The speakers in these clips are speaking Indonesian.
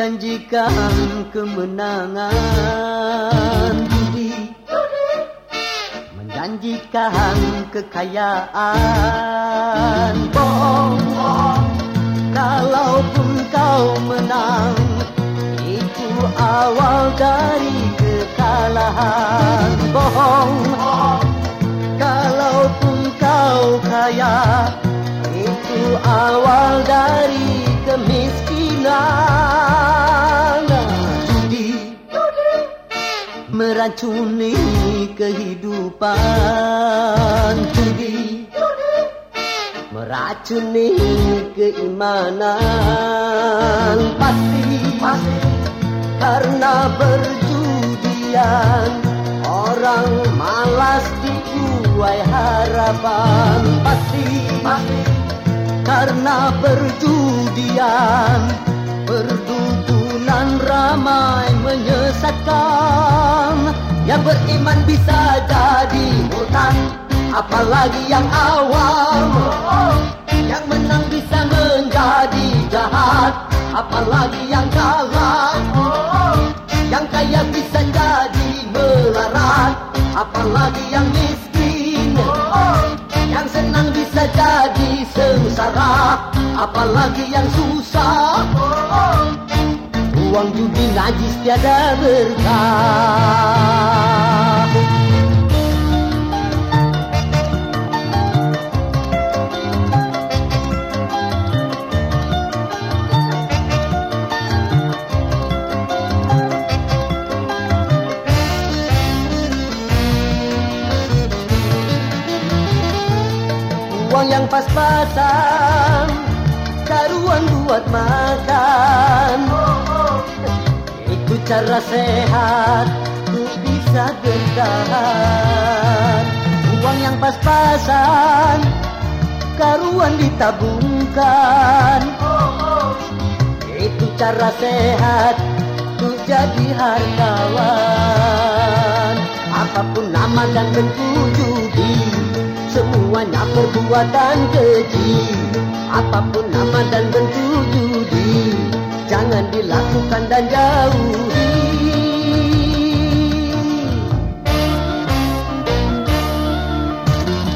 menjanjikan kemenangan. Judi menjanjikan kekayaan. Bohong. Kalaupun kau menang itu awal dari kekalahan. Bohong. Kalaupun kau kaya itu awal dari kemiskinan meracuni kehidupan judi meracuni keimanan pasti. Karena berjudian orang malas dibuai harapan pasti. Karena perjudian perdukunan ramai menyesatkan. Yang beriman bisa jadi hutan apalagi yang awam. Yang menang bisa menjadi jahat apalagi yang kalah. Yang kaya bisa jadi melarat apalagi yang miskin. Yang senang bisa jadi sengsara apalagi yang susah uang judi najis tiada berkah. Uang yang pas-pasan Karuan buat makan Itu cara sehat Untuk bisa bertahan. Uang yang pas-pasan Karuan ditabungkan. Itu cara sehat Untuk jadi hartawan. Apa pun nama dan bentuk judi semuanya perbuatan keji. Apa pun nama dan bentuk judi jangan dilakukan dan jauhi.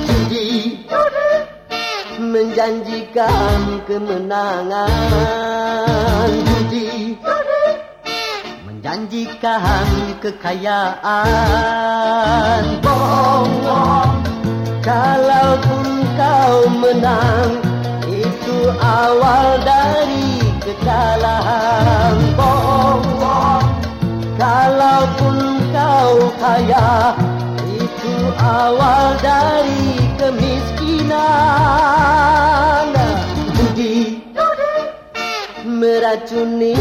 Judi menjanjikan kemenangan. Judi menjanjikan kekayaan. Bohong. Kalaupun kau menang Itu awal dari kekalahan Awal dari kemiskinan. Judi Meracuni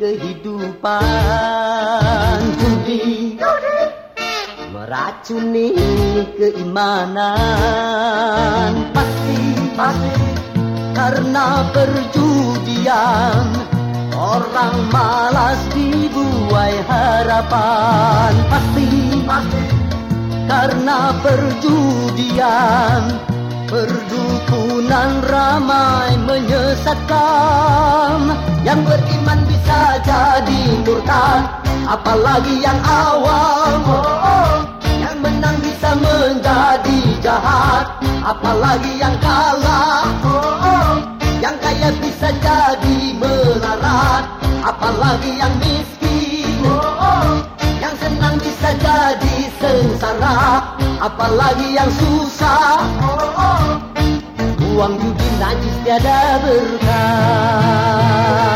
kehidupan. Judi meracuni keimanan. Pasti pasti karena perjudian. Orang malas dibuai harapan. Pasti pasti karena perjudian perdukunan ramai menyesatkan. Yang beriman bisa jadi murtad apalagi yang awam yang menang bisa menjadi jahat apalagi yang kalah. Yang kaya bisa jadi melarat apalagi yang miskin. Yang senang bisa jadi sengsara apalagi yang susah. Uang judi najis tiada berkah